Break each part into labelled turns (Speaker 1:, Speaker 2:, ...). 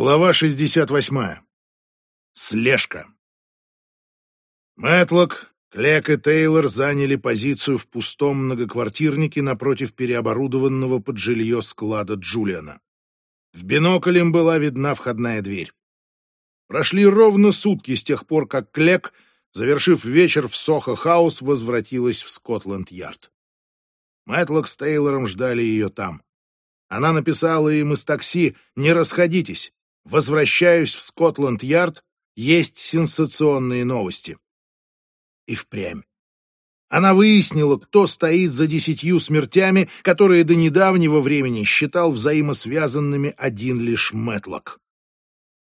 Speaker 1: Глава 68. Слежка. Мэтлок, Клек и Тейлор заняли позицию в пустом многоквартирнике напротив переоборудованного под жилье склада Джулиана. В бинокль им была видна входная дверь. Прошли ровно сутки с тех пор, как Клек, завершив вечер в Сохо-хаус, возвратилась в Скотланд-Ярд. Мэтлок с Тейлором ждали ее там. Она написала им из такси «Не расходитесь, Возвращаюсь в Скотланд-Ярд, есть сенсационные новости. И впрямь. Она выяснила, кто стоит за десятью смертями, которые до недавнего времени считал взаимосвязанными один лишь Мэтлок.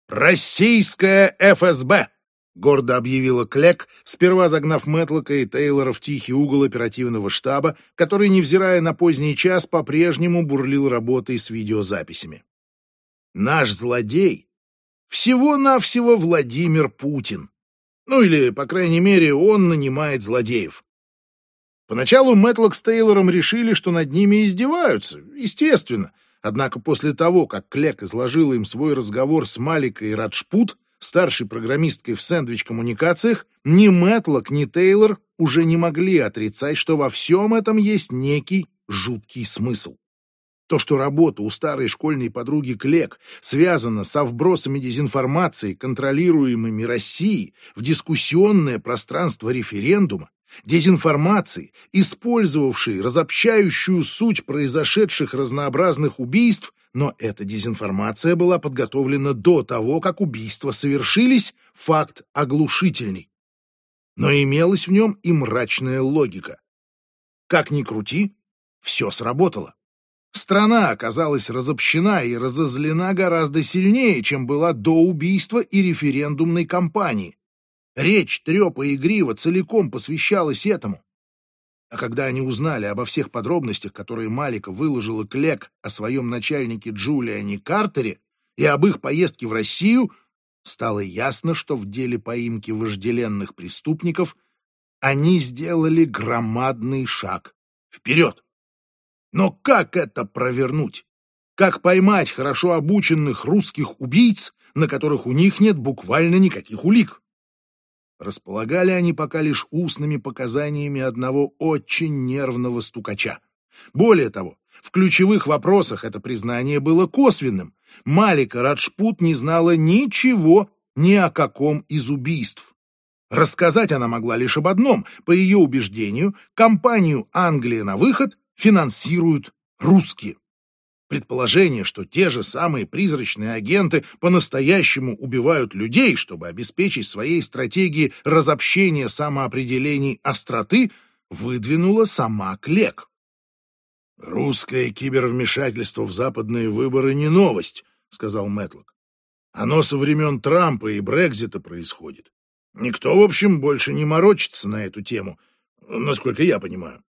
Speaker 1: «Российская ФСБ!» — гордо объявила Клек, сперва загнав Мэтлока и Тейлора в тихий угол оперативного штаба, который, невзирая на поздний час, по-прежнему бурлил работой с видеозаписями. Наш злодей всего-навсего Владимир Путин. Ну или, по крайней мере, он нанимает злодеев. Поначалу Мэтлок с Тейлором решили, что над ними издеваются, естественно. Однако после того, как Клек изложила им свой разговор с Маликой Раджпут, старшей программисткой в сэндвич-коммуникациях, ни Мэтлок, ни Тейлор уже не могли отрицать, что во всем этом есть некий жуткий смысл. То, что работа у старой школьной подруги Клек связана со вбросами дезинформации, контролируемыми Россией, в дискуссионное пространство референдума, дезинформации, использовавшей разобщающую суть произошедших разнообразных убийств, но эта дезинформация была подготовлена до того, как убийства совершились, факт оглушительный. Но имелась в нем и мрачная логика. Как ни крути, все сработало. Страна оказалась разобщена и разозлена гораздо сильнее, чем была до убийства и референдумной кампании. Речь Трепа и Грива целиком посвящалась этому. А когда они узнали обо всех подробностях, которые Малика выложила Клек о своем начальнике Джулиане Картере и об их поездке в Россию, стало ясно, что в деле поимки вожделенных преступников они сделали громадный шаг вперед. Но как это провернуть? Как поймать хорошо обученных русских убийц, на которых у них нет буквально никаких улик? Располагали они пока лишь устными показаниями одного очень нервного стукача. Более того, в ключевых вопросах это признание было косвенным. Малика Раджпут не знала ничего ни о каком из убийств. Рассказать она могла лишь об одном. По ее убеждению, компанию «Англия на выход» финансируют русские. Предположение, что те же самые призрачные агенты по-настоящему убивают людей, чтобы обеспечить своей стратегии разобщения самоопределений остроты, выдвинула сама Клек. «Русское кибервмешательство в западные выборы не новость», — сказал Мэтлок. «Оно со времен Трампа и Брекзита происходит. Никто, в общем, больше не морочится на эту тему, насколько я понимаю.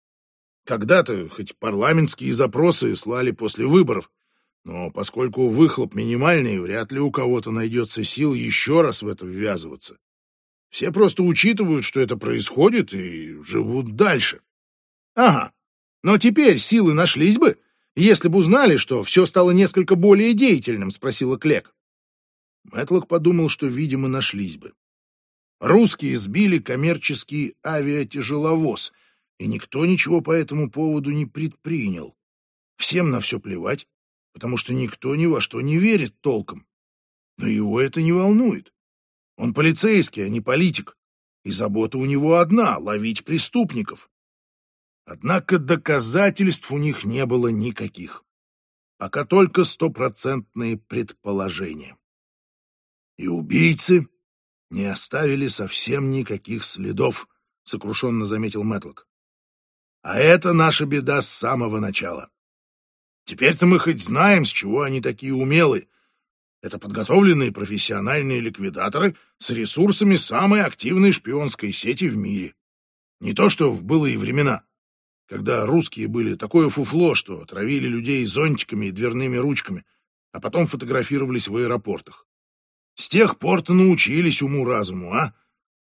Speaker 1: Когда-то хоть парламентские запросы слали после выборов, но поскольку выхлоп минимальный, вряд ли у кого-то найдется сил еще раз в это ввязываться. Все просто учитывают, что это происходит, и живут дальше. Ага, но теперь силы нашлись бы, если бы узнали, что все стало несколько более деятельным, спросила Клек. Мэтлок подумал, что, видимо, нашлись бы. Русские сбили коммерческий авиатяжеловоз — и никто ничего по этому поводу не предпринял. Всем на все плевать, потому что никто ни во что не верит толком. Но его это не волнует. Он полицейский, а не политик, и забота у него одна — ловить преступников. Однако доказательств у них не было никаких. Пока только стопроцентные предположения. И убийцы не оставили совсем никаких следов, — сокрушенно заметил Мэтлок. А это наша беда с самого начала. Теперь-то мы хоть знаем, с чего они такие умелые. Это подготовленные профессиональные ликвидаторы с ресурсами самой активной шпионской сети в мире. Не то, что в былые времена, когда русские были такое фуфло, что отравили людей зонтиками и дверными ручками, а потом фотографировались в аэропортах. С тех пор-то научились уму-разуму, а?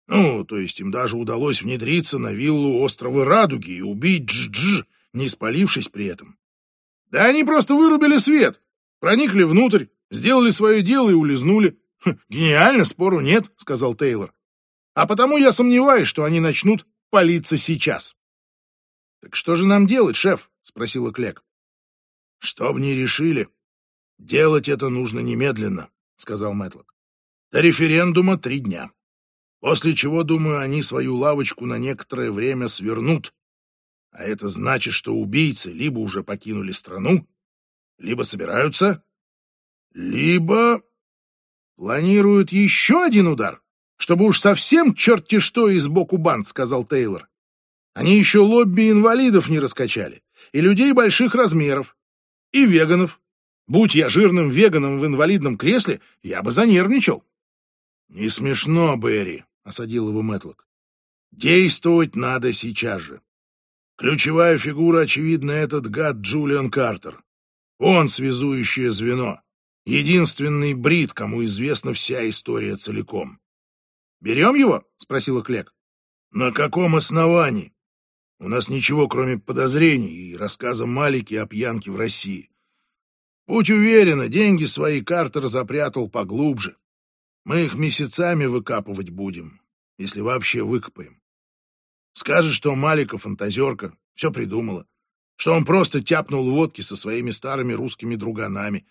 Speaker 1: Ну, то есть им даже удалось внедриться на виллу острова Радуги и убить Дж-Дж, не спалившись при этом. Да они просто вырубили свет, проникли внутрь, Сделали свое дело и улизнули. Хм, гениально, спору нет, сказал Тейлор. А потому я сомневаюсь, что они начнут палиться сейчас. Так что же нам делать, шеф? спросила Клек. Что бы ни решили, делать это нужно немедленно, сказал Мэтлок. До референдума три дня. После чего, думаю, они свою лавочку на некоторое время свернут. А это значит, что убийцы либо уже покинули страну, либо собираются, либо планируют еще один удар, чтобы уж совсем черти что из боку банд, сказал Тейлор. Они еще лобби инвалидов не раскачали, и людей больших размеров, и веганов. Будь я жирным веганом в инвалидном кресле, я бы занервничал. Не смешно, Берри, осадил его Мэтлок. Действовать надо сейчас же. Ключевая фигура, очевидно, этот гад Джулиан Картер. Он связующее звено. Единственный брит, кому известна вся история целиком. «Берем его?» — спросила Клек. «На каком основании? У нас ничего, кроме подозрений и рассказа Малики о пьянке в России. Будь уверена, деньги свои Картер запрятал поглубже. Мы их месяцами выкапывать будем, если вообще выкопаем. Скажет, что Малика фантазерка, все придумала, что он просто тяпнул водки со своими старыми русскими друганами,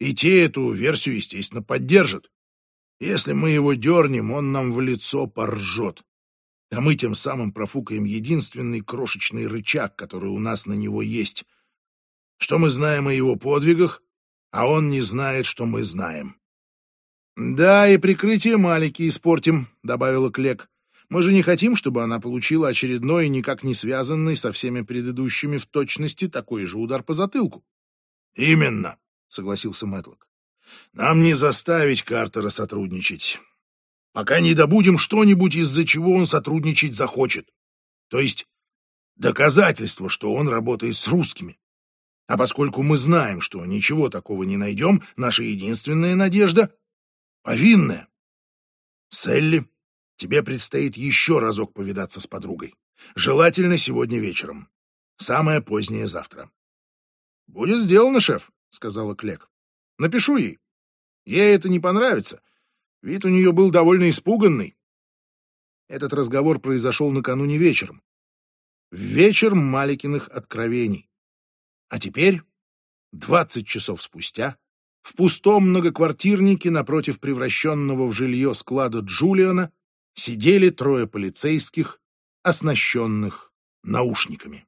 Speaker 1: и те эту версию, естественно, поддержат. Если мы его дернем, он нам в лицо поржет. А мы тем самым профукаем единственный крошечный рычаг, который у нас на него есть. Что мы знаем о его подвигах, а он не знает, что мы знаем. «Да, и прикрытие Малики испортим», — добавила Клек. «Мы же не хотим, чтобы она получила очередной, никак не связанный со всеми предыдущими в точности такой же удар по затылку». «Именно», — согласился Мэтлок. «Нам не заставить Картера сотрудничать, пока не добудем что-нибудь, из-за чего он сотрудничать захочет. То есть доказательство, что он работает с русскими. А поскольку мы знаем, что ничего такого не найдем, наша единственная надежда Повинная. Селли, тебе предстоит еще разок повидаться с подругой. Желательно сегодня вечером. Самое позднее завтра. Будет сделано, шеф, сказала Клек. Напишу ей. Ей это не понравится. Вид у нее был довольно испуганный. Этот разговор произошел накануне вечером. В вечер Маликиных откровений. А теперь, двадцать часов спустя, в пустом многоквартирнике напротив превращенного в жилье склада Джулиана сидели трое полицейских, оснащенных наушниками.